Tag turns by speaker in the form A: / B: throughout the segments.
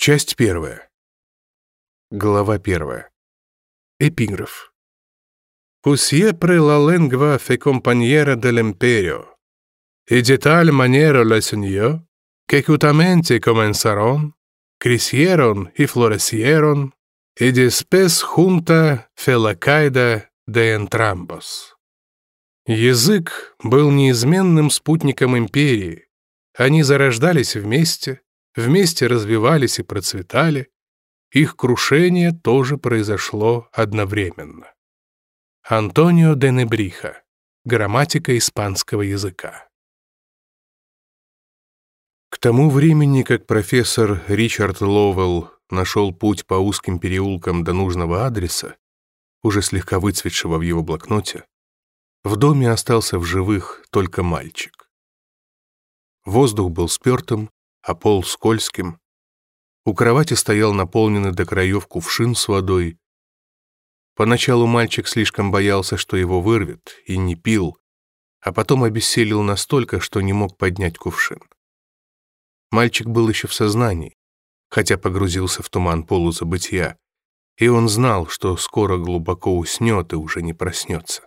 A: Часть первая. Глава первая. Эпиграф. «Усьепре ла ленгва фе компаньера del imperio, и деталь манеро ла сеньо, que cutamente comenzaron, крисьерон и флоресьерон, и диспес хунта фе ла де энтрамбос. Язык был неизменным спутником империи. Они зарождались вместе — вместе развивались и процветали, их крушение тоже произошло одновременно. Антонио де Небриха. Грамматика испанского языка. К тому времени, как профессор Ричард Ловелл нашел путь по узким переулкам до нужного адреса, уже слегка выцветшего в его блокноте, в доме остался в живых только мальчик. Воздух был спертым, а пол скользким. У кровати стоял наполненный до краев кувшин с водой. Поначалу мальчик слишком боялся, что его вырвет, и не пил, а потом обессилел настолько, что не мог поднять кувшин. Мальчик был еще в сознании, хотя погрузился в туман полузабытия, и он знал, что скоро глубоко уснет и уже не проснется.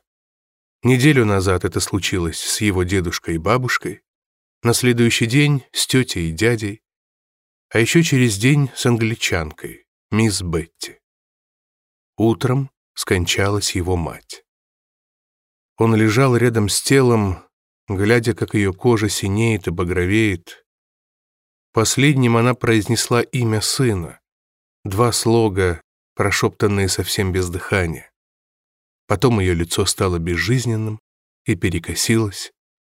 A: Неделю назад это случилось с его дедушкой и бабушкой, на следующий день с тетей и дядей, а еще через день с англичанкой, мисс Бетти. Утром скончалась его мать. Он лежал рядом с телом, глядя, как ее кожа синеет и багровеет. Последним она произнесла имя сына, два слога, прошептанные совсем без дыхания. Потом ее лицо стало безжизненным и перекосилось,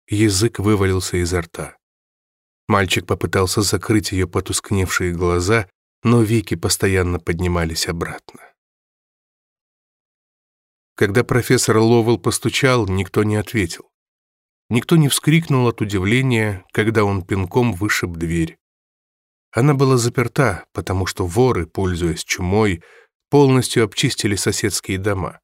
A: Язык вывалился изо рта. Мальчик попытался закрыть ее потускневшие глаза, но веки постоянно поднимались обратно. Когда профессор Ловел постучал, никто не ответил. Никто не вскрикнул от удивления, когда он пинком вышиб дверь. Она была заперта, потому что воры, пользуясь чумой, полностью обчистили соседские дома.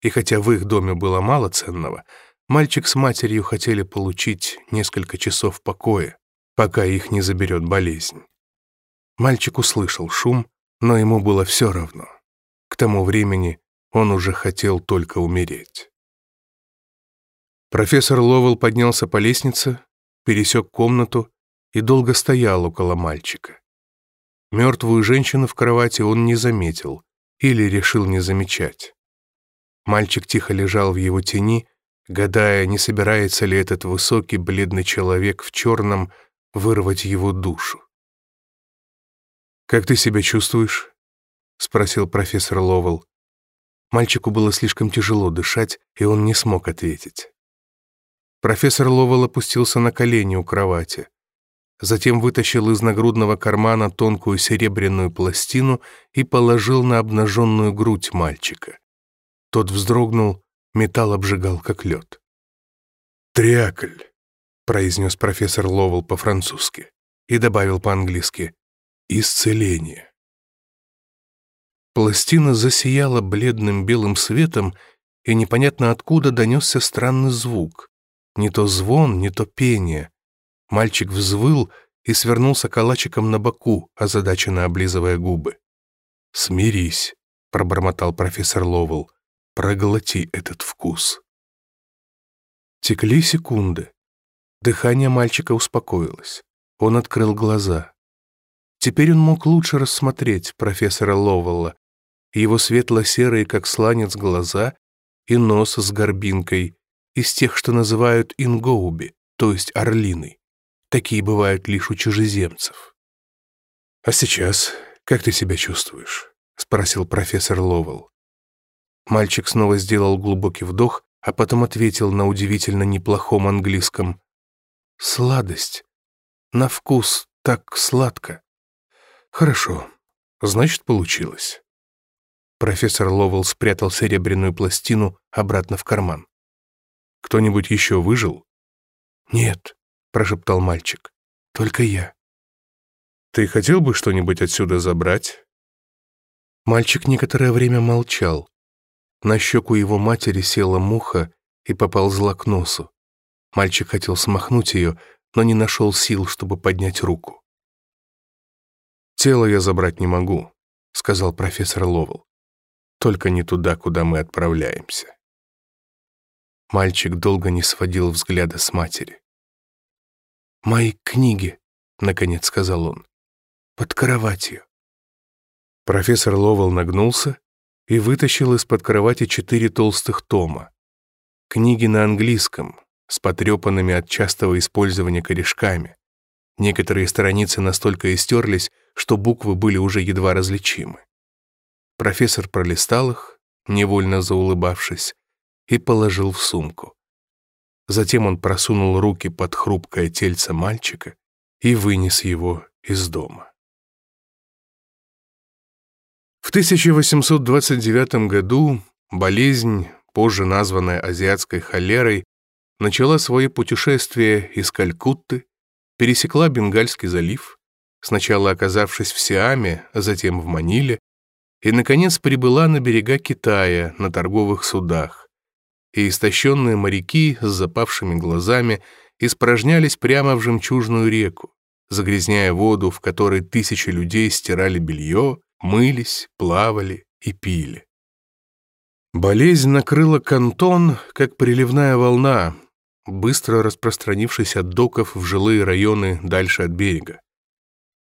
A: И хотя в их доме было мало ценного — Мальчик с матерью хотели получить несколько часов покоя, пока их не заберет болезнь. Мальчик услышал шум, но ему было все равно. К тому времени он уже хотел только умереть. Профессор Ловел поднялся по лестнице, пересек комнату и долго стоял около мальчика. Мертвую женщину в кровати он не заметил или решил не замечать. Мальчик тихо лежал в его тени, гадая, не собирается ли этот высокий бледный человек в черном вырвать его душу. «Как ты себя чувствуешь?» — спросил профессор Ловел. Мальчику было слишком тяжело дышать, и он не смог ответить. Профессор Ловел опустился на колени у кровати. Затем вытащил из нагрудного кармана тонкую серебряную пластину и положил на обнаженную грудь мальчика. Тот вздрогнул — металл обжигал, как лед. «Триакль», — произнес профессор Ловел по-французски и добавил по-английски «исцеление». Пластина засияла бледным белым светом, и непонятно откуда донесся странный звук. Не то звон, не то пение. Мальчик взвыл и свернулся калачиком на боку, озадаченно облизывая губы. «Смирись», — пробормотал профессор Ловел. Проглоти этот вкус. Текли секунды. Дыхание мальчика успокоилось. Он открыл глаза. Теперь он мог лучше рассмотреть профессора Ловелла, его светло-серые, как сланец, глаза и нос с горбинкой, из тех, что называют ингоуби, то есть орлиной. Такие бывают лишь у чужеземцев. «А сейчас как ты себя чувствуешь?» — спросил профессор Ловелл. Мальчик снова сделал глубокий вдох, а потом ответил на удивительно неплохом английском. «Сладость. На вкус так сладко». «Хорошо. Значит, получилось». Профессор Ловелл спрятал серебряную пластину обратно в карман. «Кто-нибудь еще выжил?» «Нет», — прошептал мальчик. «Только я». «Ты хотел бы что-нибудь отсюда забрать?» Мальчик некоторое время молчал, на щеку его матери села муха и поползла к носу. Мальчик хотел смахнуть ее, но не нашел сил, чтобы поднять руку. «Тело я забрать не могу», — сказал профессор Ловел. «Только не туда, куда мы отправляемся». Мальчик долго не сводил взгляда с матери. «Мои книги», — наконец сказал он, — «под кроватью». Профессор Ловел нагнулся и вытащил из-под кровати четыре толстых тома. Книги на английском, с потрепанными от частого использования корешками. Некоторые страницы настолько истерлись, что буквы были уже едва различимы. Профессор пролистал их, невольно заулыбавшись, и положил в сумку. Затем он просунул руки под хрупкое тельце мальчика и вынес его из дома. В 1829 году болезнь, позже названная азиатской холерой, начала свое путешествие из Калькутты, пересекла Бенгальский залив, сначала оказавшись в Сиаме, а затем в Маниле, и, наконец, прибыла на берега Китая на торговых судах. И истощенные моряки с запавшими глазами испражнялись прямо в жемчужную реку, загрязняя воду, в которой тысячи людей стирали белье, мылись, плавали и пили. Болезнь накрыла кантон, как приливная волна, быстро распространившись от доков в жилые районы дальше от берега.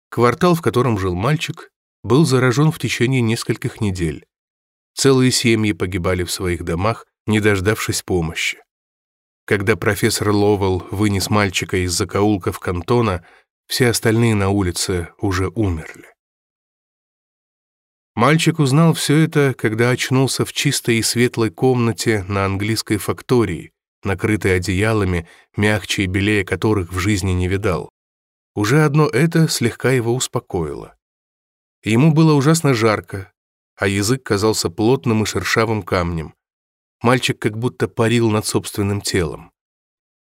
A: Квартал, в котором жил мальчик, был заражен в течение нескольких недель. Целые семьи погибали в своих домах, не дождавшись помощи. Когда профессор Ловел вынес мальчика из закоулков кантона, все остальные на улице уже умерли. Мальчик узнал все это, когда очнулся в чистой и светлой комнате на английской фактории, накрытой одеялами, мягче и белее которых в жизни не видал. Уже одно это слегка его успокоило. Ему было ужасно жарко, а язык казался плотным и шершавым камнем. Мальчик как будто парил над собственным телом.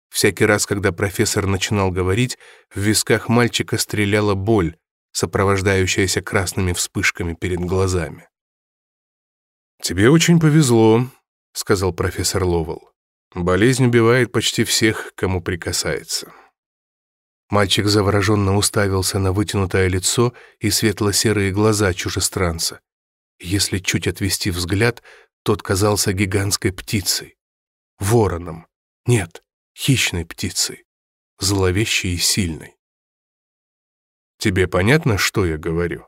A: Всякий раз, когда профессор начинал говорить, в висках мальчика стреляла боль, сопровождающаяся красными вспышками перед глазами. «Тебе очень повезло», — сказал профессор Ловел. «Болезнь убивает почти всех, кому прикасается». Мальчик завороженно уставился на вытянутое лицо и светло-серые глаза чужестранца. Если чуть отвести взгляд, тот казался гигантской птицей. Вороном. Нет, хищной птицей. Зловещей и сильной. Тебе понятно, что я говорю?»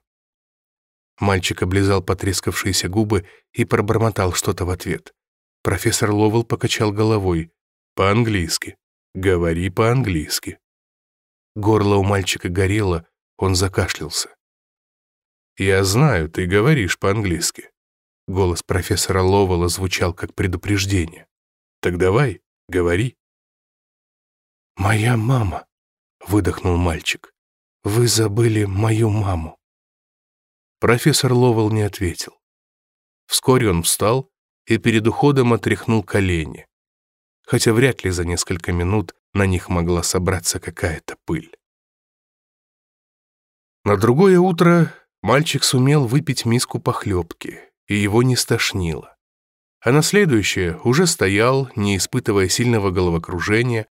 A: Мальчик облизал потрескавшиеся губы и пробормотал что-то в ответ. Профессор Ловел покачал головой. «По-английски. Говори по-английски». Горло у мальчика горело, он закашлялся. «Я знаю, ты говоришь по-английски». Голос профессора Ловела звучал как предупреждение. «Так давай, говори». «Моя мама», — выдохнул мальчик. Вы забыли мою маму». Профессор Ловел не ответил. Вскоре он встал и перед уходом отряхнул колени, хотя вряд ли за несколько минут на них могла собраться какая-то пыль. На другое утро мальчик сумел выпить миску похлебки, и его не стошнило. А на следующее уже стоял, не испытывая сильного головокружения,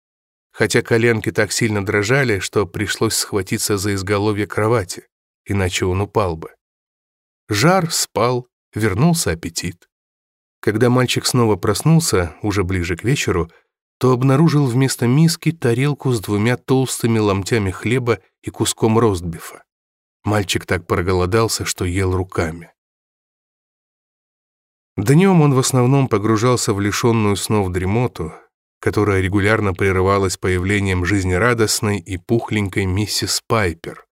A: хотя коленки так сильно дрожали, что пришлось схватиться за изголовье кровати, иначе он упал бы. Жар спал, вернулся аппетит. Когда мальчик снова проснулся, уже ближе к вечеру, то обнаружил вместо миски тарелку с двумя толстыми ломтями хлеба и куском ростбифа. Мальчик так проголодался, что ел руками. Днем он в основном погружался в лишенную снов дремоту, которая регулярно прерывалась появлением жизнерадостной и пухленькой миссис Пайпер.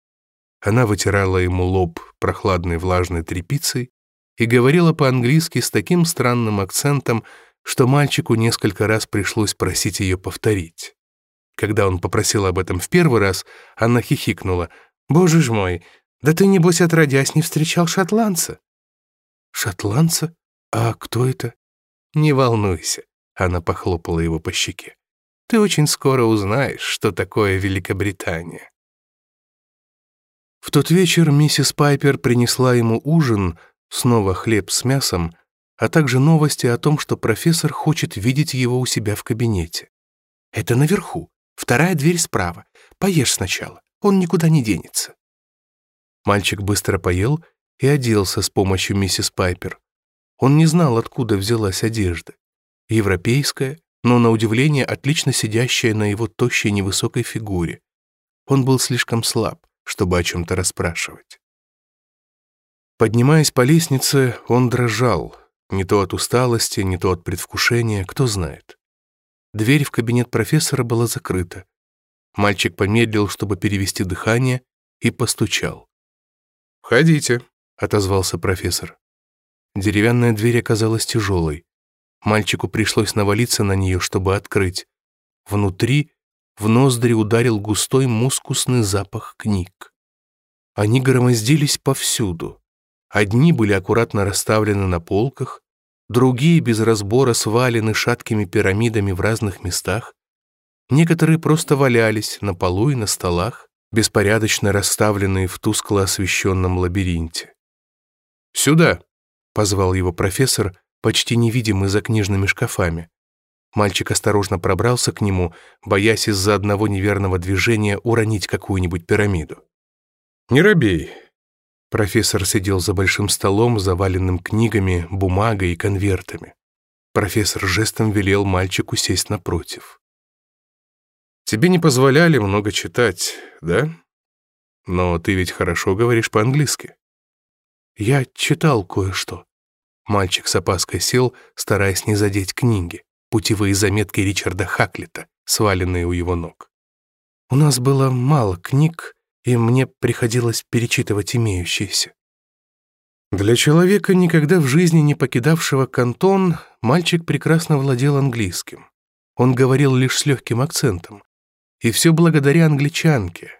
A: Она вытирала ему лоб прохладной влажной тряпицей и говорила по-английски с таким странным акцентом, что мальчику несколько раз пришлось просить ее повторить. Когда он попросил об этом в первый раз, она хихикнула. «Боже ж мой, да ты, небось, отродясь не встречал шотландца». «Шотландца? А кто это?» «Не волнуйся. Она похлопала его по щеке. «Ты очень скоро узнаешь, что такое Великобритания». В тот вечер миссис Пайпер принесла ему ужин, снова хлеб с мясом, а также новости о том, что профессор хочет видеть его у себя в кабинете. «Это наверху, вторая дверь справа. Поешь сначала, он никуда не денется». Мальчик быстро поел и оделся с помощью миссис Пайпер. Он не знал, откуда взялась одежда европейская, но на удивление отлично сидящая на его тощей невысокой фигуре. Он был слишком слаб, чтобы о чем-то расспрашивать. Поднимаясь по лестнице, он дрожал, не то от усталости, не то от предвкушения, кто знает. Дверь в кабинет профессора была закрыта. Мальчик помедлил, чтобы перевести дыхание, и постучал. «Входите», — отозвался профессор. Деревянная дверь оказалась тяжелой. Мальчику пришлось навалиться на нее, чтобы открыть. Внутри в ноздри ударил густой мускусный запах книг. Они громоздились повсюду. Одни были аккуратно расставлены на полках, другие без разбора свалены шаткими пирамидами в разных местах, некоторые просто валялись на полу и на столах, беспорядочно расставленные в тускло освещенном лабиринте. «Сюда!» — позвал его профессор, почти невидимый за книжными шкафами. Мальчик осторожно пробрался к нему, боясь из-за одного неверного движения уронить какую-нибудь пирамиду. «Не робей!» Профессор сидел за большим столом, заваленным книгами, бумагой и конвертами. Профессор жестом велел мальчику сесть напротив. «Тебе не позволяли много читать, да? Но ты ведь хорошо говоришь по-английски». «Я читал кое-что», Мальчик с опаской сел, стараясь не задеть книги, путевые заметки Ричарда Хаклита, сваленные у его ног. «У нас было мало книг, и мне приходилось перечитывать имеющиеся». Для человека, никогда в жизни не покидавшего кантон, мальчик прекрасно владел английским. Он говорил лишь с легким акцентом. И все благодаря англичанке,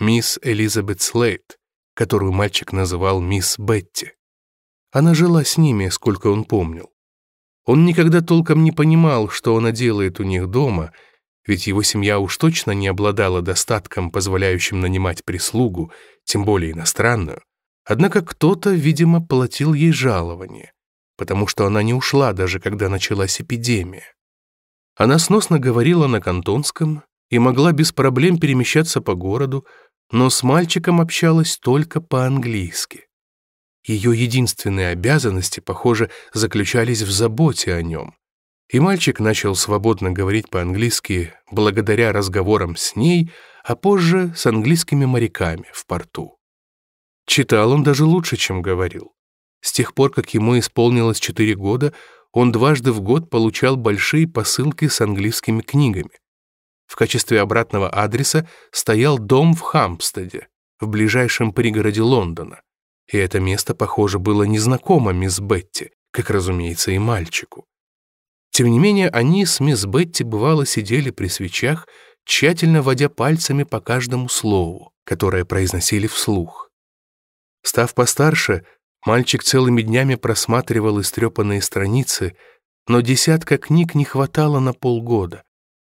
A: мисс Элизабет Слейт, которую мальчик называл мисс Бетти. Она жила с ними, сколько он помнил. Он никогда толком не понимал, что она делает у них дома, ведь его семья уж точно не обладала достатком, позволяющим нанимать прислугу, тем более иностранную. Однако кто-то, видимо, платил ей жалование, потому что она не ушла, даже когда началась эпидемия. Она сносно говорила на кантонском и могла без проблем перемещаться по городу, но с мальчиком общалась только по-английски. Ее единственные обязанности, похоже, заключались в заботе о нем. И мальчик начал свободно говорить по-английски благодаря разговорам с ней, а позже с английскими моряками в порту. Читал он даже лучше, чем говорил. С тех пор, как ему исполнилось 4 года, он дважды в год получал большие посылки с английскими книгами. В качестве обратного адреса стоял дом в Хампстеде, в ближайшем пригороде Лондона и это место, похоже, было незнакомо мисс Бетти, как, разумеется, и мальчику. Тем не менее, они с мисс Бетти бывало сидели при свечах, тщательно водя пальцами по каждому слову, которое произносили вслух. Став постарше, мальчик целыми днями просматривал истрепанные страницы, но десятка книг не хватало на полгода.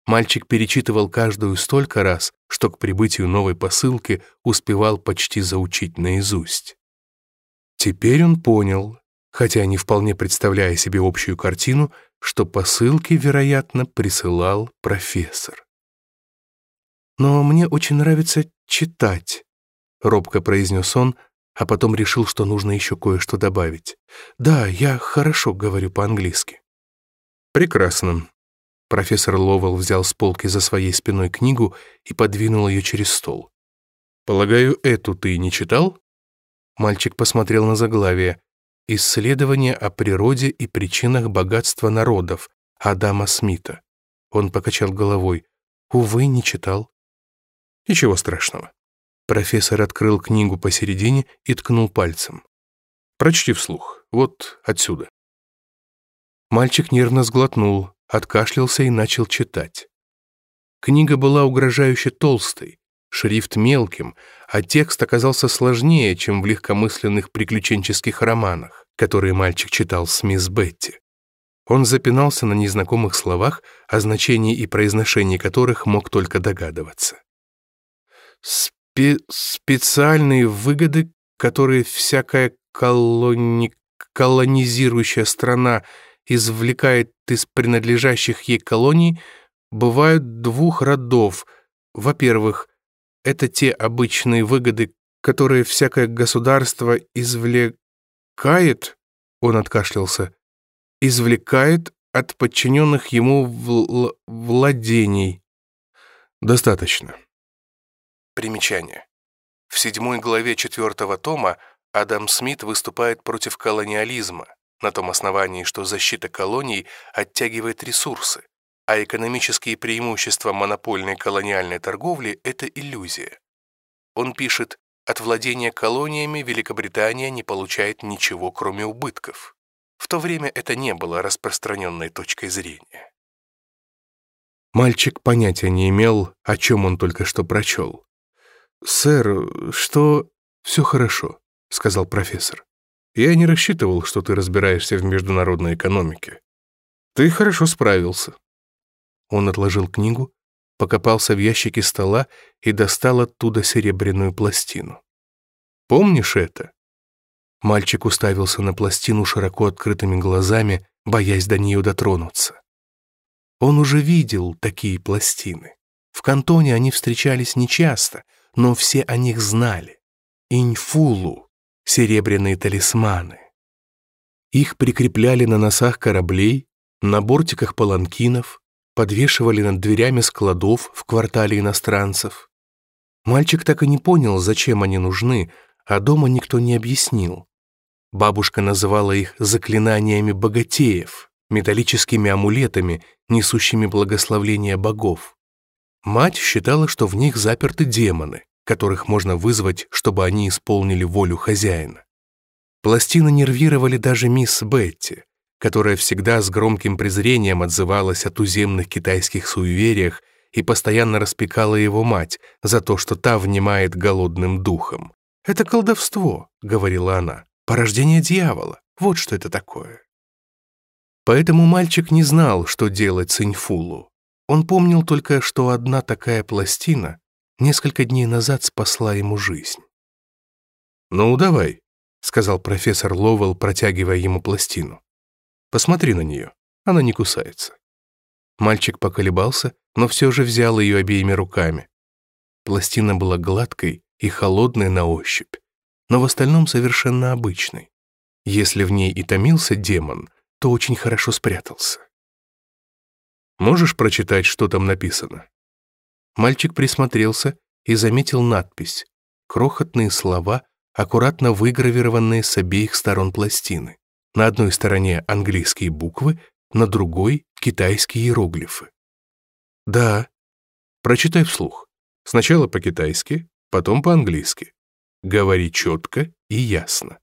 A: Мальчик перечитывал каждую столько раз, что к прибытию новой посылки успевал почти заучить наизусть. Теперь он понял, хотя не вполне представляя себе общую картину, что посылки, вероятно, присылал профессор. «Но мне очень нравится читать», — робко произнес он, а потом решил, что нужно еще кое-что добавить. «Да, я хорошо говорю по-английски». «Прекрасно». Профессор Ловел взял с полки за своей спиной книгу и подвинул ее через стол. «Полагаю, эту ты не читал?» Мальчик посмотрел на заглавие «Исследование о природе и причинах богатства народов» Адама Смита. Он покачал головой. «Увы, не читал». «Ничего страшного». Профессор открыл книгу посередине и ткнул пальцем. «Прочти вслух. Вот отсюда». Мальчик нервно сглотнул, откашлялся и начал читать. Книга была угрожающе толстой, шрифт мелким, а текст оказался сложнее, чем в легкомысленных приключенческих романах, которые мальчик читал с мисс Бетти. Он запинался на незнакомых словах, о значении и произношении которых мог только догадываться. Спе «Специальные выгоды, которые всякая колони колонизирующая страна извлекает из принадлежащих ей колоний, бывают двух родов. Во-первых, это те обычные выгоды, которые всякое государство извлекает, он откашлялся, извлекает от подчиненных ему вл владений. Достаточно. Примечание. В седьмой главе четвертого тома Адам Смит выступает против колониализма, на том основании, что защита колоний оттягивает ресурсы, а экономические преимущества монопольной колониальной торговли – это иллюзия. Он пишет, от владения колониями Великобритания не получает ничего, кроме убытков. В то время это не было распространенной точкой зрения. Мальчик понятия не имел, о чем он только что прочел. «Сэр, что...» «Все хорошо», — сказал профессор. «Я не рассчитывал, что ты разбираешься в международной экономике. Ты хорошо справился». Он отложил книгу, покопался в ящике стола и достал оттуда серебряную пластину. «Помнишь это?» Мальчик уставился на пластину широко открытыми глазами, боясь до нее дотронуться. Он уже видел такие пластины. В кантоне они встречались нечасто, но все о них знали. Иньфулу — серебряные талисманы. Их прикрепляли на носах кораблей, на бортиках паланкинов, подвешивали над дверями складов в квартале иностранцев. Мальчик так и не понял, зачем они нужны, а дома никто не объяснил. Бабушка называла их заклинаниями богатеев, металлическими амулетами, несущими благословление богов. Мать считала, что в них заперты демоны, которых можно вызвать, чтобы они исполнили волю хозяина. Пластины нервировали даже мисс Бетти которая всегда с громким презрением отзывалась о туземных китайских суевериях и постоянно распекала его мать за то, что та внимает голодным духом. «Это колдовство», — говорила она, — «порождение дьявола, вот что это такое». Поэтому мальчик не знал, что делать Циньфулу. Он помнил только, что одна такая пластина несколько дней назад спасла ему жизнь. «Ну, давай», — сказал профессор Ловелл, протягивая ему пластину. Посмотри на нее, она не кусается». Мальчик поколебался, но все же взял ее обеими руками. Пластина была гладкой и холодной на ощупь, но в остальном совершенно обычной. Если в ней и томился демон, то очень хорошо спрятался. «Можешь прочитать, что там написано?» Мальчик присмотрелся и заметил надпись, крохотные слова, аккуратно выгравированные с обеих сторон пластины. На одной стороне английские буквы, на другой — китайские иероглифы. Да. Прочитай вслух. Сначала по-китайски, потом по-английски. Говори четко и ясно.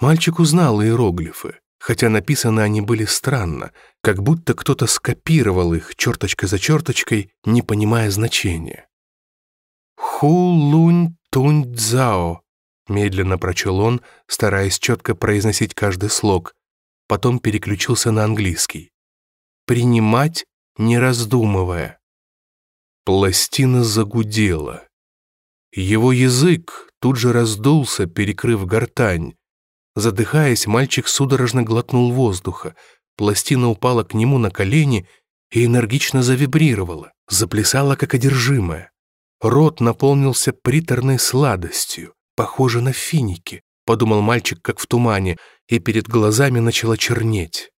A: Мальчик узнал иероглифы, хотя написаны они были странно, как будто кто-то скопировал их черточка за черточкой, не понимая значения. Ху-лунь-тунь-дзао Медленно прочел он, стараясь четко произносить каждый слог. Потом переключился на английский. «Принимать, не раздумывая». Пластина загудела. Его язык тут же раздулся, перекрыв гортань. Задыхаясь, мальчик судорожно глотнул воздуха. Пластина упала к нему на колени и энергично завибрировала, заплясала как одержимая. Рот наполнился приторной сладостью. Похоже на финики», — подумал мальчик, как в тумане, и перед глазами начала чернеть.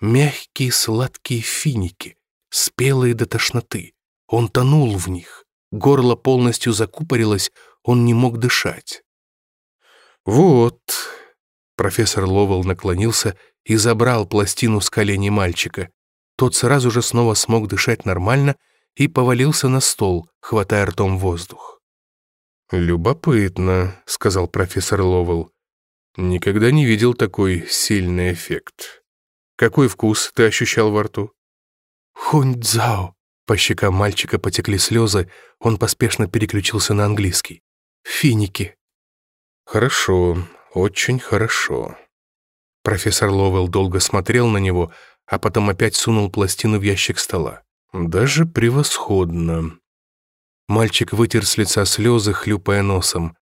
A: Мягкие сладкие финики, спелые до тошноты. Он тонул в них. Горло полностью закупорилось, он не мог дышать. «Вот», — профессор Ловел наклонился и забрал пластину с коленей мальчика. Тот сразу же снова смог дышать нормально и повалился на стол, хватая ртом воздух. «Любопытно», — сказал профессор Ловелл. «Никогда не видел такой сильный эффект. Какой вкус ты ощущал во рту?» «Хунь-дзао». По щекам мальчика потекли слезы, он поспешно переключился на английский. «Финики». «Хорошо, очень хорошо». Профессор Ловелл долго смотрел на него, а потом опять сунул пластину в ящик стола. «Даже превосходно. Мальчик вытер с лица слезы, хлюпая носом.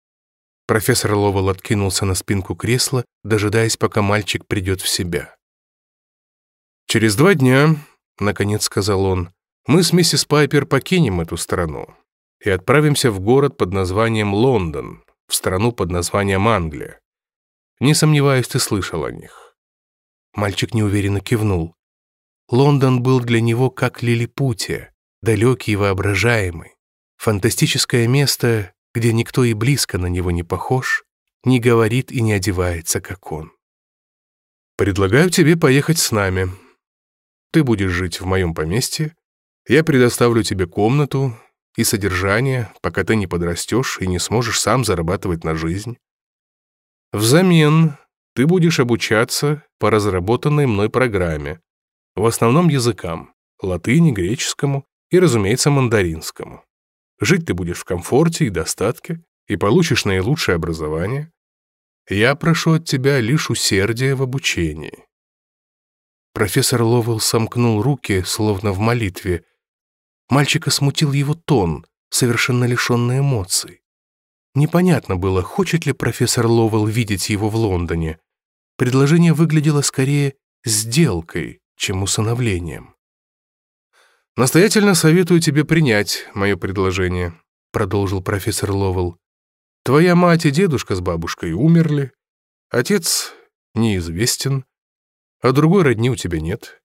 A: Профессор Ловел откинулся на спинку кресла, дожидаясь, пока мальчик придет в себя. «Через два дня», — наконец сказал он, — «мы с миссис Пайпер покинем эту страну и отправимся в город под названием Лондон, в страну под названием Англия. Не сомневаюсь, ты слышал о них».
B: Мальчик неуверенно кивнул. Лондон был для него как лилипутия, далекий и воображаемый. Фантастическое место, где никто и близко на него не похож, не говорит и не одевается, как он.
A: Предлагаю тебе поехать с нами. Ты будешь жить в моем поместье, я предоставлю тебе комнату и содержание, пока ты не подрастешь и не сможешь сам зарабатывать на жизнь. Взамен ты будешь обучаться по разработанной мной программе, в основном языкам, латыни, греческому и, разумеется, мандаринскому. Жить ты будешь в комфорте и достатке, и получишь наилучшее образование. Я прошу от тебя лишь усердия в обучении».
B: Профессор Ловелл сомкнул руки, словно в молитве. Мальчика смутил его тон, совершенно лишенный эмоций. Непонятно было, хочет ли профессор Ловелл видеть его в Лондоне. Предложение выглядело скорее сделкой, чем усыновлением.
A: «Настоятельно советую тебе принять мое предложение», продолжил профессор Ловел. «Твоя мать и дедушка с бабушкой умерли. Отец неизвестен, а другой родни у тебя нет.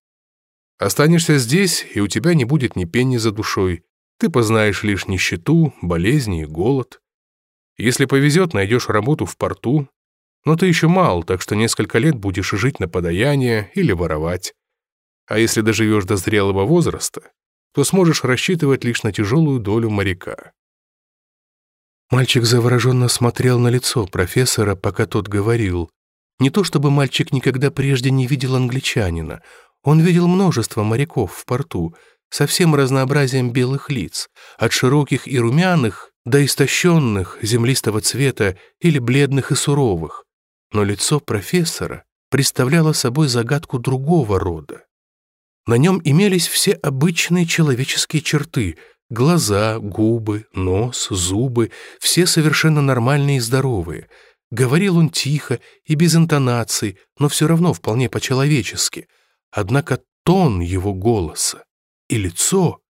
A: Останешься здесь, и у тебя не будет ни пенни за душой. Ты познаешь лишь нищету, болезни и голод. Если повезет, найдешь работу в порту, но ты еще мал, так что несколько лет будешь жить на подаяние или воровать. А если доживешь до зрелого возраста, то сможешь рассчитывать лишь на тяжелую долю моряка.
B: Мальчик завороженно смотрел на лицо профессора, пока тот говорил. Не то чтобы мальчик никогда прежде не видел англичанина. Он видел множество моряков в порту, со всем разнообразием белых лиц, от широких и румяных до истощенных землистого цвета или бледных и суровых. Но лицо профессора представляло собой загадку другого рода. На нем имелись все обычные человеческие черты — глаза, губы, нос, зубы, все совершенно нормальные и здоровые. Говорил он тихо и без интонаций, но все равно вполне по-человечески. Однако тон его голоса и лицо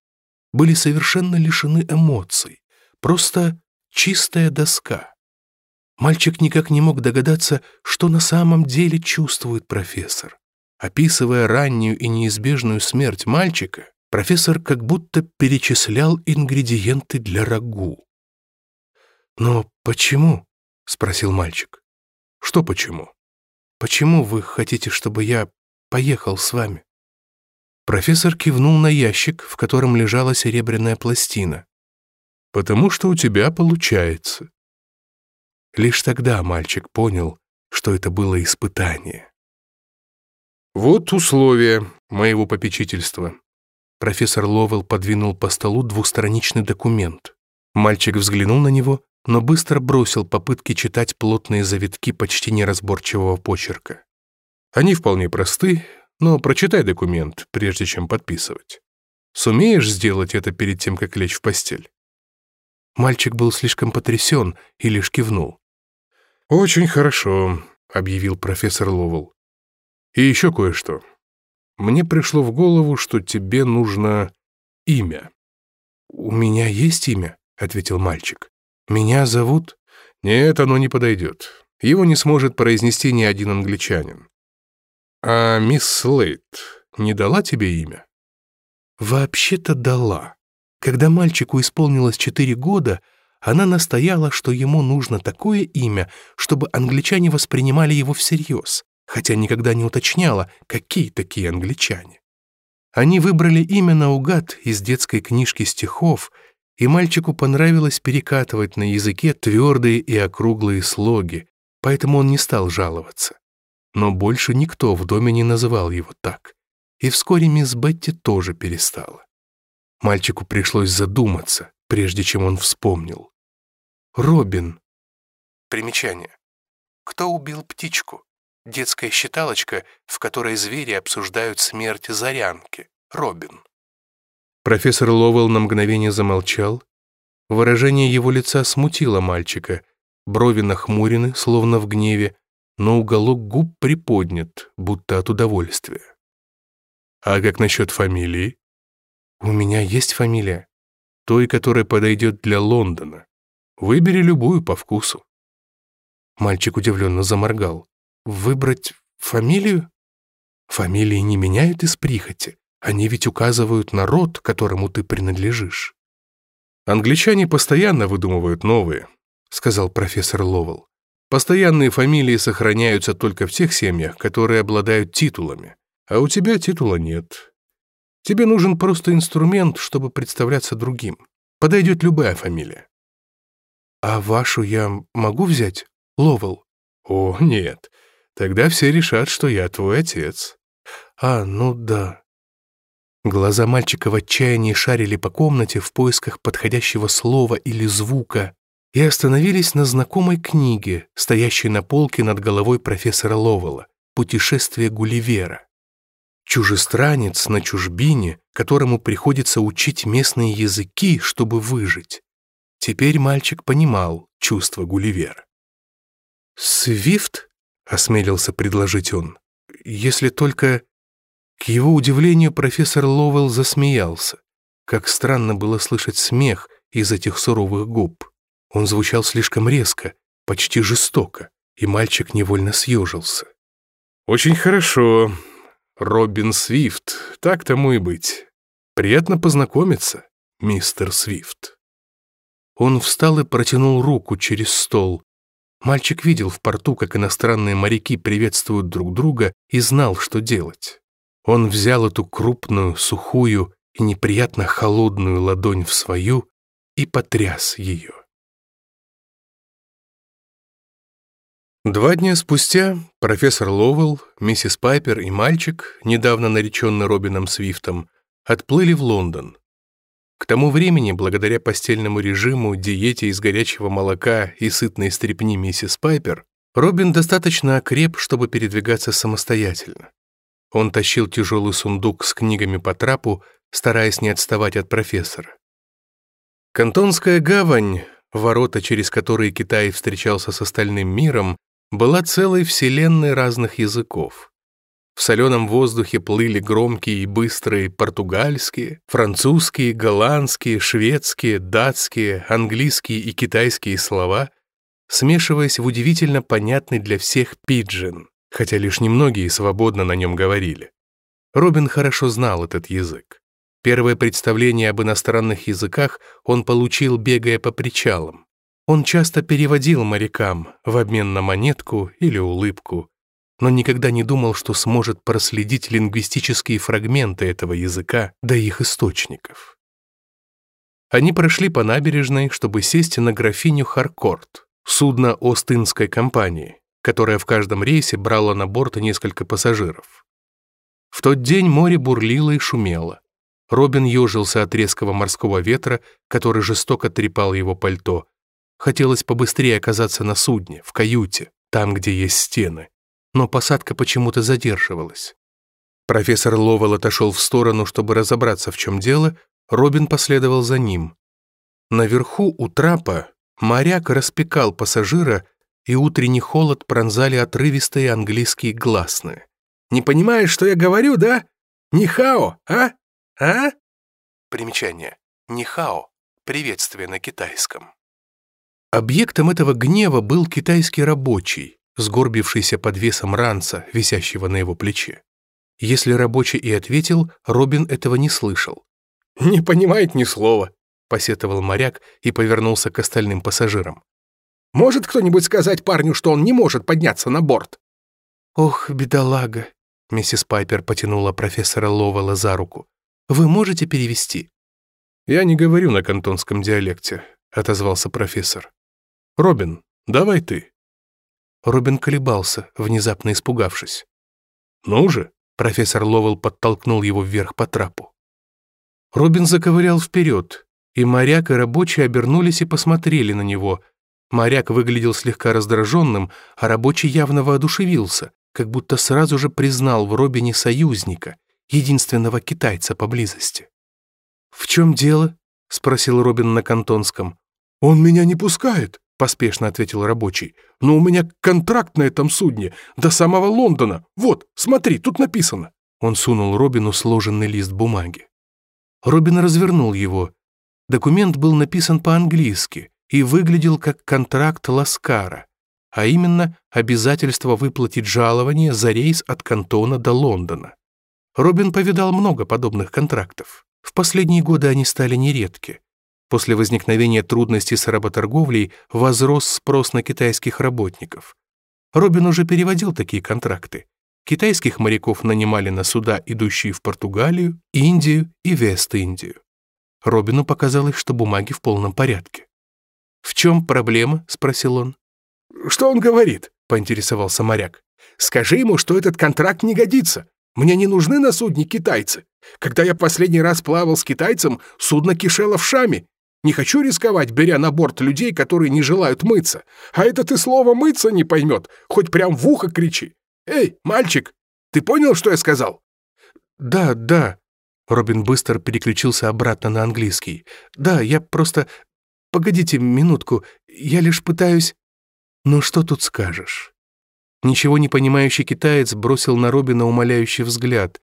B: были совершенно лишены эмоций, просто чистая доска. Мальчик никак не мог догадаться, что на самом деле чувствует профессор описывая раннюю и неизбежную смерть мальчика, профессор как будто перечислял ингредиенты для рагу. «Но почему?» — спросил мальчик.
A: «Что почему?»
B: «Почему вы хотите, чтобы я поехал с вами?» Профессор кивнул на ящик, в котором лежала серебряная пластина.
A: «Потому что у тебя получается».
B: Лишь тогда мальчик понял, что это было испытание.
A: Вот условия моего попечительства.
B: Профессор Ловел подвинул по столу двухстраничный документ. Мальчик взглянул на него, но быстро бросил попытки читать плотные завитки почти неразборчивого почерка.
A: Они вполне просты, но прочитай документ, прежде чем подписывать. Сумеешь сделать это перед тем, как лечь в постель?»
B: Мальчик был слишком потрясен и лишь кивнул.
A: «Очень хорошо», — объявил профессор Ловел. И еще кое-что. Мне пришло в голову, что тебе нужно имя.
B: «У меня есть имя», — ответил мальчик. «Меня зовут...»
A: «Нет, оно не подойдет. Его не сможет произнести ни один англичанин». «А мисс Слейт не дала тебе имя?»
B: «Вообще-то дала. Когда мальчику исполнилось четыре года, она настояла, что ему нужно такое имя, чтобы англичане воспринимали его всерьез хотя никогда не уточняла, какие такие англичане. Они выбрали имя наугад из детской книжки стихов, и мальчику понравилось перекатывать на языке твердые и округлые слоги, поэтому он не стал жаловаться. Но больше никто в доме не называл его так. И вскоре мисс Бетти тоже перестала. Мальчику пришлось задуматься, прежде чем он вспомнил. «Робин». Примечание. «Кто убил птичку?» детская считалочка, в которой звери обсуждают смерть Зарянки, Робин. Профессор Ловелл на мгновение замолчал. Выражение его лица смутило мальчика. Брови нахмурены, словно в гневе, но уголок губ приподнят, будто от удовольствия. «А как насчет фамилии?» «У меня есть фамилия.
A: Той, которая подойдет для Лондона. Выбери любую по вкусу».
B: Мальчик удивленно заморгал. Выбрать фамилию? Фамилии не меняют из прихоти. Они ведь указывают на род, которому ты принадлежишь.
A: Англичане постоянно выдумывают новые, сказал профессор Ловел. Постоянные фамилии сохраняются только в тех семьях, которые обладают титулами, а у тебя титула нет. Тебе нужен просто инструмент, чтобы представляться другим. Подойдет любая фамилия.
B: «А вашу я могу взять? Ловел?»
A: «О, нет. Тогда все решат, что я твой отец.
B: А, ну да. Глаза мальчика в отчаянии шарили по комнате в поисках подходящего слова или звука и остановились на знакомой книге, стоящей на полке над головой профессора Ловела «Путешествие Гулливера». Чужестранец на чужбине, которому приходится учить местные языки, чтобы выжить. Теперь мальчик понимал чувство Гулливера. «Свифт?» — осмелился предложить он. «Если только...» К его удивлению профессор Ловелл засмеялся. Как странно было слышать смех из этих суровых губ. Он звучал слишком резко, почти жестоко, и мальчик невольно съежился.
A: «Очень хорошо. Робин Свифт, так тому и быть. Приятно познакомиться, мистер Свифт».
B: Он встал и протянул руку через стол, Мальчик видел в порту, как иностранные моряки приветствуют друг друга и знал, что делать. Он взял эту крупную, сухую и неприятно холодную ладонь в свою и потряс ее.
A: Два дня спустя профессор Ловелл, миссис Пайпер и мальчик, недавно нареченный Робином Свифтом, отплыли в Лондон, к тому времени, благодаря постельному режиму, диете из горячего молока и сытной стрепни миссис Пайпер, Робин достаточно окреп, чтобы передвигаться самостоятельно. Он тащил тяжелый сундук с книгами по трапу, стараясь не отставать от профессора. Кантонская гавань, ворота, через которые Китай встречался с остальным миром, была целой вселенной разных языков. В соленом воздухе плыли громкие и быстрые португальские, французские, голландские, шведские, датские, английские и китайские слова, смешиваясь в удивительно понятный для всех пиджин, хотя лишь немногие свободно на нем говорили. Робин хорошо знал этот язык. Первое представление об иностранных языках он получил, бегая по причалам. Он часто переводил морякам в обмен на монетку или улыбку, но никогда не думал, что сможет проследить лингвистические фрагменты этого языка до их источников. Они прошли по набережной, чтобы сесть на графиню Харкорт, судно Остинской компании, которое в каждом рейсе брало на борт несколько пассажиров. В тот день море бурлило и шумело. Робин ежился от резкого морского ветра, который жестоко трепал его пальто. Хотелось побыстрее оказаться на судне, в каюте, там, где есть стены но посадка почему-то задерживалась. Профессор Ловел отошел в сторону, чтобы разобраться, в чем дело, Робин последовал за ним. Наверху у трапа моряк распекал пассажира, и утренний холод пронзали отрывистые английские гласные. «Не понимаешь, что я говорю, да? Нихао, а? А?» Примечание. Нихао. Приветствие на китайском. Объектом этого гнева был китайский рабочий, сгорбившийся под весом ранца, висящего на его плече. Если рабочий и ответил, Робин этого не слышал. «Не понимает ни слова», — посетовал моряк и повернулся к остальным пассажирам. «Может кто-нибудь сказать парню, что он не может подняться на борт?»
B: «Ох, бедолага», — миссис Пайпер потянула профессора Ловела за руку. «Вы можете перевести?»
A: «Я не говорю на кантонском диалекте», — отозвался профессор. «Робин, давай ты».
B: Робин колебался, внезапно испугавшись.
A: «Ну же!»
B: — профессор Ловел подтолкнул его вверх по трапу. Робин заковырял вперед, и моряк и рабочий обернулись и посмотрели на него. Моряк выглядел слегка раздраженным, а рабочий явно воодушевился, как будто сразу же признал в Робине союзника, единственного китайца поблизости. «В чем дело?» — спросил Робин на кантонском.
A: «Он меня не пускает!» поспешно ответил рабочий. «Но у меня контракт на этом судне, до самого Лондона. Вот, смотри, тут написано».
B: Он сунул Робину сложенный лист бумаги. Робин развернул его. Документ был написан по-английски и выглядел как контракт Ласкара, а именно обязательство выплатить жалование за рейс от Кантона до Лондона. Робин повидал много подобных контрактов. В последние годы они стали нередки. После возникновения трудностей с работорговлей возрос спрос на китайских работников. Робин уже переводил такие контракты. Китайских моряков нанимали на суда, идущие в Португалию, Индию и Вест-Индию. Робину показалось, что бумаги в полном порядке. «В чем проблема?» — спросил он.
C: «Что он говорит?» — поинтересовался моряк. «Скажи ему, что этот контракт не годится. Мне не нужны на судне китайцы. Когда я последний раз плавал с китайцем, судно кишело в шаме, не хочу рисковать, беря на борт людей, которые не желают мыться. А это ты слово «мыться» не поймет, хоть прям в ухо кричи. Эй, мальчик, ты понял, что я сказал?»
B: «Да, да». Робин быстро переключился обратно на английский. «Да, я просто... Погодите минутку, я лишь пытаюсь...» «Ну что тут скажешь?» Ничего не понимающий китаец бросил на Робина умоляющий взгляд.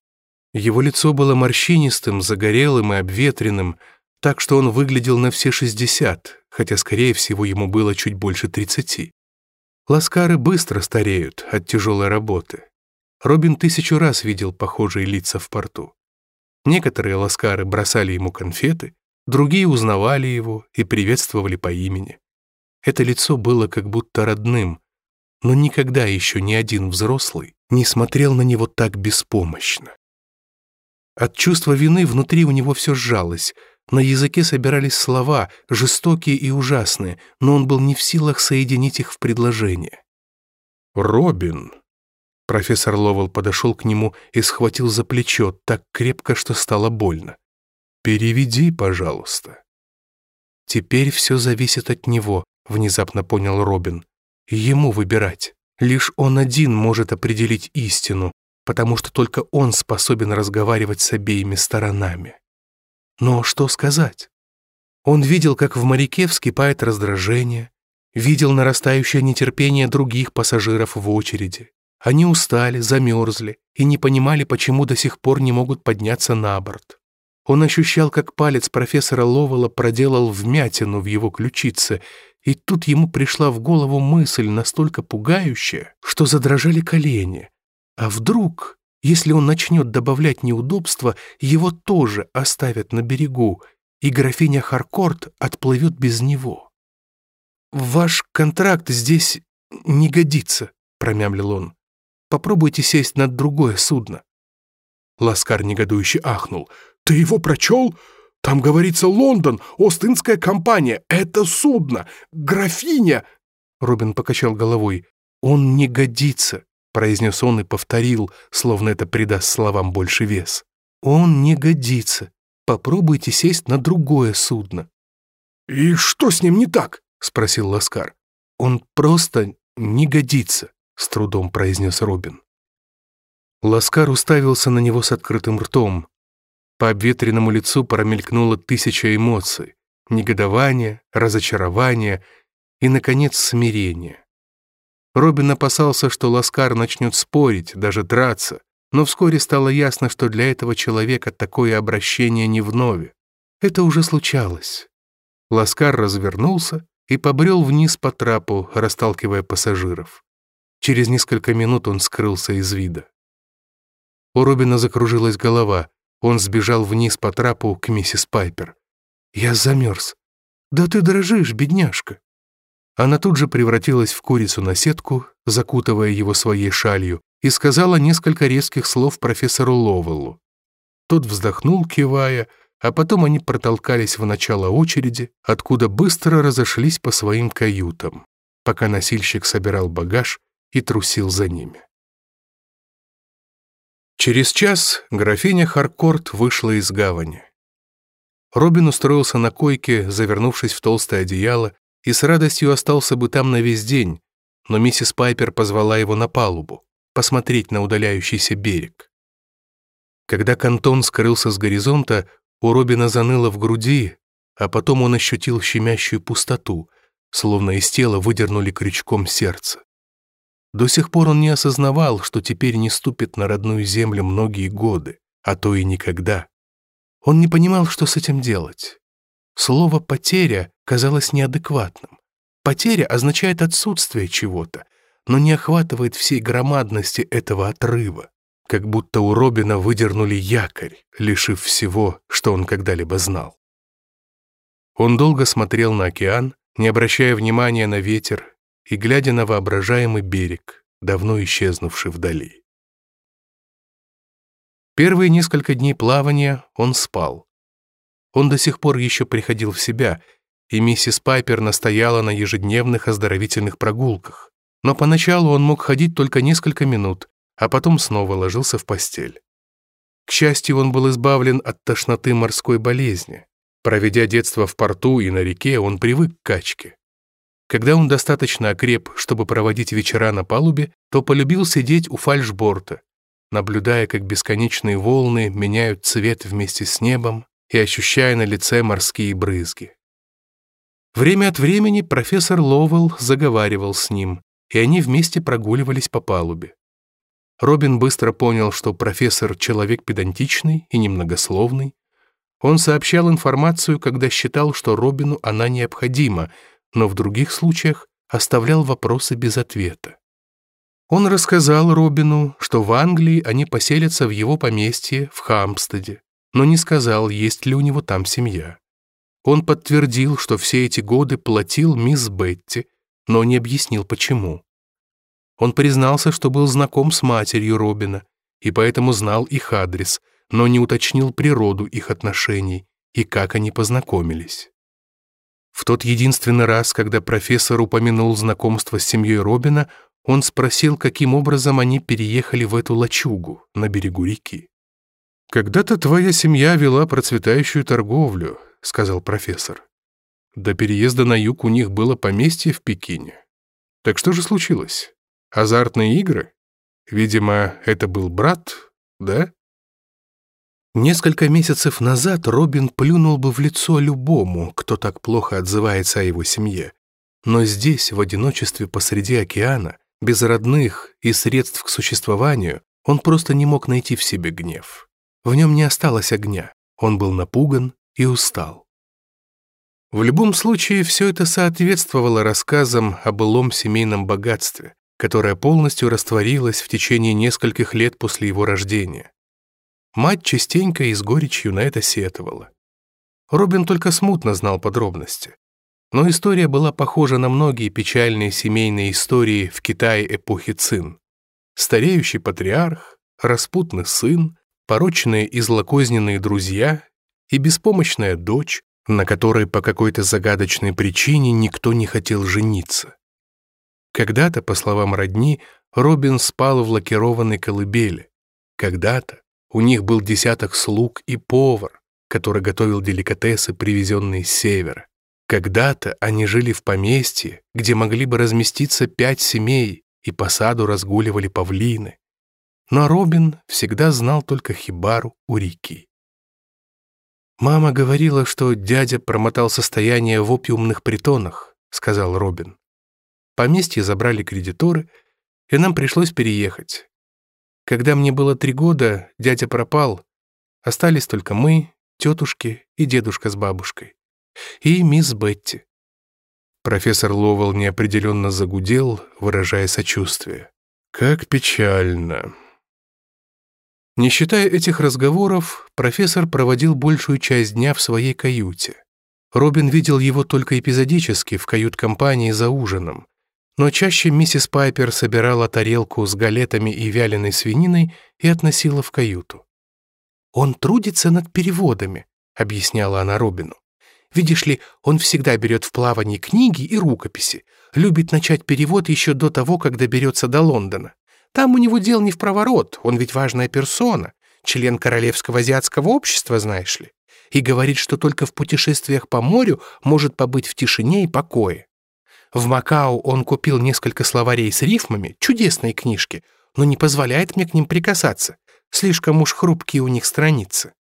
B: Его лицо было морщинистым, загорелым и обветренным, так что он выглядел на все 60, хотя, скорее всего, ему было чуть больше 30. Ласкары быстро стареют от тяжелой работы. Робин тысячу раз видел похожие лица в порту. Некоторые ласкары бросали ему конфеты, другие узнавали его и приветствовали по имени. Это лицо было как будто родным, но никогда еще ни один взрослый не смотрел на него так беспомощно. От чувства вины внутри у него все сжалось, на языке собирались слова, жестокие и ужасные, но он был не в силах соединить их в предложение.
A: «Робин!» Профессор Ловел подошел к нему и схватил за плечо так крепко, что стало больно. «Переведи, пожалуйста».
B: «Теперь все зависит от него», — внезапно понял Робин. «Ему выбирать. Лишь он один может определить истину, потому что только он способен разговаривать с обеими сторонами». Но что сказать? Он видел, как в моряке вскипает раздражение, видел нарастающее нетерпение других пассажиров в очереди. Они устали, замерзли и не понимали, почему до сих пор не могут подняться на борт. Он ощущал, как палец профессора Ловела проделал вмятину в его ключице, и тут ему пришла в голову мысль настолько пугающая, что задрожали колени. А вдруг если он начнет добавлять неудобства, его тоже оставят на берегу, и графиня Харкорт отплывет без него. «Ваш контракт здесь не годится», — промямлил он. «Попробуйте сесть на другое судно».
C: Ласкар негодующе ахнул. «Ты его прочел? Там говорится Лондон, Остинская компания, это судно, графиня!»
B: Робин покачал головой. «Он не годится произнес он и повторил, словно это придаст словам больше вес. «Он не годится. Попробуйте сесть на другое судно».
C: «И что с ним не так?»
B: — спросил Ласкар. «Он просто не годится», — с трудом произнес Робин. Ласкар уставился на него с открытым ртом. По обветренному лицу промелькнуло тысяча эмоций — негодование, разочарование и, наконец, смирение. Робин опасался, что Ласкар начнет спорить, даже драться, но вскоре стало ясно, что для этого человека такое обращение не вновь. Это уже случалось. Ласкар развернулся и побрел вниз по трапу, расталкивая пассажиров. Через несколько минут он скрылся из вида. У Робина закружилась голова. Он сбежал вниз по трапу к миссис Пайпер. «Я замерз». «Да ты дрожишь, бедняжка». Она тут же превратилась в курицу на сетку, закутывая его своей шалью, и сказала несколько резких слов профессору Ловеллу. Тот вздохнул, кивая, а потом они протолкались в начало очереди, откуда быстро разошлись по своим каютам, пока носильщик собирал багаж и трусил за ними. Через час графиня Харкорт вышла из гавани. Робин устроился на койке, завернувшись в толстое одеяло, и с радостью остался бы там на весь день, но миссис Пайпер позвала его на палубу, посмотреть на удаляющийся берег. Когда Кантон скрылся с горизонта, у Робина заныло в груди, а потом он ощутил щемящую пустоту, словно из тела выдернули крючком сердце. До сих пор он не осознавал, что теперь не ступит на родную землю многие годы, а то и никогда. Он не понимал, что с этим делать. Слово «потеря» казалось неадекватным. Потеря означает отсутствие чего-то, но не охватывает всей громадности этого отрыва, как будто у Робина выдернули якорь, лишив всего, что он когда-либо знал. Он долго смотрел на океан, не обращая внимания на ветер и глядя на воображаемый берег, давно исчезнувший вдали. Первые несколько дней плавания он спал, он до сих пор еще приходил в себя, и миссис Пайпер настояла на ежедневных оздоровительных прогулках. Но поначалу он мог ходить только несколько минут, а потом снова ложился в постель. К счастью, он был избавлен от тошноты морской болезни. Проведя детство в порту и на реке, он привык к качке. Когда он достаточно окреп, чтобы проводить вечера на палубе, то полюбил сидеть у фальшборта, наблюдая, как бесконечные волны меняют цвет вместе с небом, и ощущая на лице морские брызги. Время от времени профессор Ловелл заговаривал с ним, и они вместе прогуливались по палубе. Робин быстро понял, что профессор — человек педантичный и немногословный. Он сообщал информацию, когда считал, что Робину она необходима, но в других случаях оставлял вопросы без ответа. Он рассказал Робину, что в Англии они поселятся в его поместье в Хамстеде но не сказал, есть ли у него там семья. Он подтвердил, что все эти годы платил мисс Бетти, но не объяснил, почему. Он признался, что был знаком с матерью Робина, и поэтому знал их адрес, но не уточнил природу их отношений и как они познакомились. В тот единственный раз, когда профессор упомянул знакомство с семьей Робина, он спросил, каким образом они переехали в эту лачугу на берегу реки. «Когда-то твоя семья вела процветающую торговлю», — сказал профессор. «До переезда на юг у них было поместье в Пекине. Так что же случилось? Азартные игры? Видимо, это был брат, да?» Несколько месяцев назад Робин плюнул бы в лицо любому, кто так плохо отзывается о его семье. Но здесь, в одиночестве посреди океана, без родных и средств к существованию, он просто не мог найти в себе гнев. В нем не осталось огня, он был напуган и устал. В любом случае, все это соответствовало рассказам о былом семейном богатстве, которое полностью растворилось в течение нескольких лет после его рождения. Мать частенько и с горечью на это сетовала. Робин только смутно знал подробности. Но история была похожа на многие печальные семейные истории в Китае эпохи Цин. Стареющий патриарх, распутный сын, порочные и злокозненные друзья и беспомощная дочь, на которой по какой-то загадочной причине никто не хотел жениться. Когда-то, по словам родни, Робин спал в лакированной колыбели. Когда-то у них был десяток слуг и повар, который готовил деликатесы, привезенные с севера. Когда-то они жили в поместье, где могли бы разместиться пять семей, и по саду разгуливали павлины но Робин всегда знал только Хибару у реки. «Мама говорила, что дядя промотал состояние в опиумных притонах», — сказал Робин. «Поместье забрали кредиторы, и нам пришлось переехать. Когда мне было три года, дядя пропал. Остались только мы, тетушки и дедушка с бабушкой. И мисс Бетти». Профессор Ловел неопределенно загудел, выражая сочувствие. «Как печально», не считая этих разговоров, профессор проводил большую часть дня в своей каюте. Робин видел его только эпизодически в кают-компании за ужином, но чаще миссис Пайпер собирала тарелку с галетами и вяленой свининой и относила в каюту. «Он трудится над переводами», — объясняла она Робину. «Видишь ли, он всегда берет в плавание книги и рукописи, любит начать перевод еще до того, как доберется до Лондона. Там у него дел не в проворот, он ведь важная персона, член Королевского азиатского общества, знаешь ли, и говорит, что только в путешествиях по морю может побыть в тишине и покое. В Макао он купил несколько словарей с рифмами, чудесные книжки, но не позволяет мне к ним прикасаться. Слишком уж хрупкие у них страницы.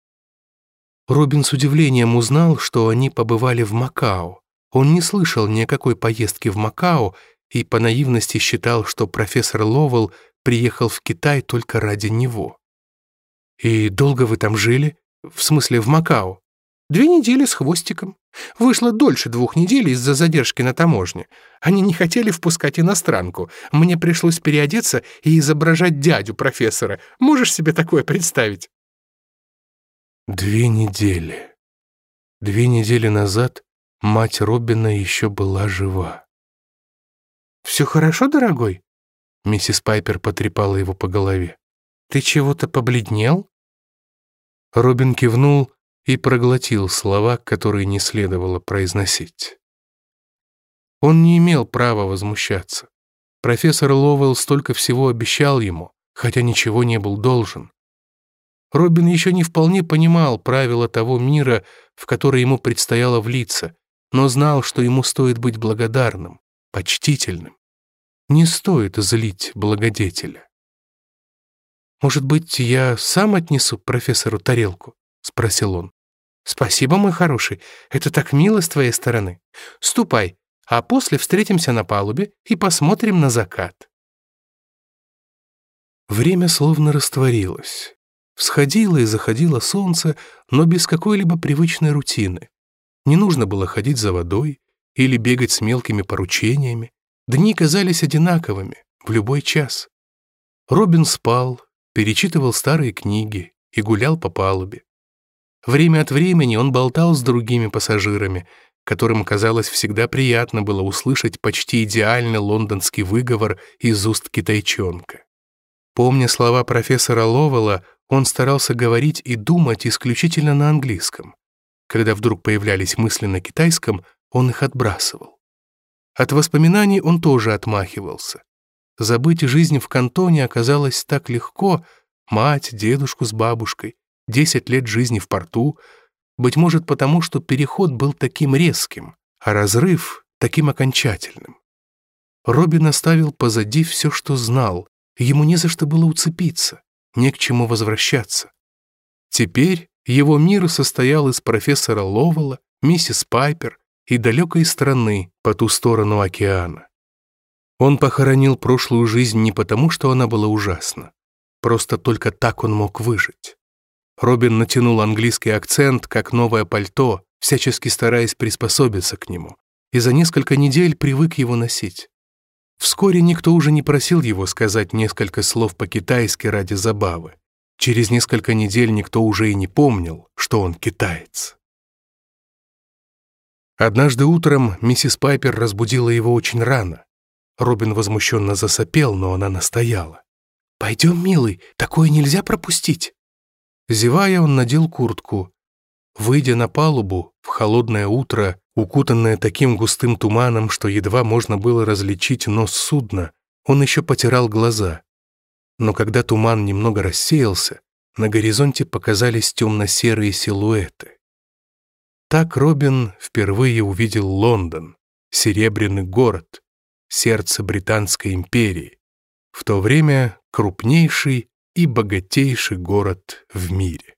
B: Робин с удивлением узнал, что они побывали в Макао. Он не слышал ни о какой поездке в Макао и по наивности считал, что профессор Ловел приехал в Китай только ради него. «И долго вы там жили? В смысле, в Макао?» «Две недели с хвостиком. Вышло дольше двух недель из-за задержки на таможне. Они не хотели впускать иностранку. Мне пришлось переодеться и изображать дядю профессора. Можешь себе такое представить?»
A: Две недели. Две недели назад мать Робина еще была жива.
B: «Все хорошо, дорогой?»
A: Миссис Пайпер потрепала его по голове.
B: «Ты чего-то побледнел?»
A: Робин кивнул и проглотил слова, которые не следовало произносить. Он не имел права возмущаться. Профессор Ловелл столько всего обещал ему, хотя ничего не был должен. Робин еще не вполне понимал правила того мира, в который ему предстояло влиться, но знал, что ему стоит быть благодарным, почтительным не стоит злить благодетеля.
B: «Может быть, я сам отнесу профессору тарелку?» — спросил он. «Спасибо, мой хороший, это так мило с твоей стороны. Ступай, а после встретимся на палубе и посмотрим на закат».
A: Время словно растворилось. Всходило и заходило солнце, но без какой-либо привычной рутины. Не нужно было ходить за водой или бегать с мелкими поручениями. Дни казались одинаковыми в любой час. Робин спал, перечитывал старые книги и гулял по палубе. Время от времени он болтал с другими пассажирами, которым, казалось, всегда приятно было услышать почти идеальный лондонский выговор из уст китайчонка. Помня слова профессора Ловела, он старался говорить и думать исключительно на английском. Когда вдруг появлялись мысли на китайском, он их отбрасывал. От воспоминаний он тоже отмахивался. Забыть жизнь в кантоне оказалось так легко, мать, дедушку с бабушкой, 10 лет жизни в порту, быть может потому, что переход был таким резким, а разрыв — таким окончательным. Робин оставил позади все, что знал, ему не за что было уцепиться, не к чему возвращаться. Теперь его мир состоял из профессора Ловела, миссис Пайпер, и далекой страны по ту сторону океана. Он похоронил прошлую жизнь не потому, что она была ужасна. Просто только так он мог выжить. Робин натянул английский акцент, как новое пальто, всячески стараясь приспособиться к нему, и за несколько недель привык его носить. Вскоре никто уже не просил его сказать несколько слов по-китайски ради забавы. Через несколько недель никто уже и не помнил, что он китаец. Однажды утром миссис Пайпер разбудила его очень рано. Робин возмущенно засопел, но она настояла. «Пойдем, милый, такое нельзя пропустить!» Зевая, он надел куртку. Выйдя на палубу, в холодное утро, укутанное таким густым туманом, что едва можно было различить нос судна, он еще потирал глаза. Но когда туман немного рассеялся, на горизонте показались темно-серые силуэты. Так Робин впервые увидел Лондон, Серебряный город, сердце Британской империи, в то время крупнейший и богатейший город в мире.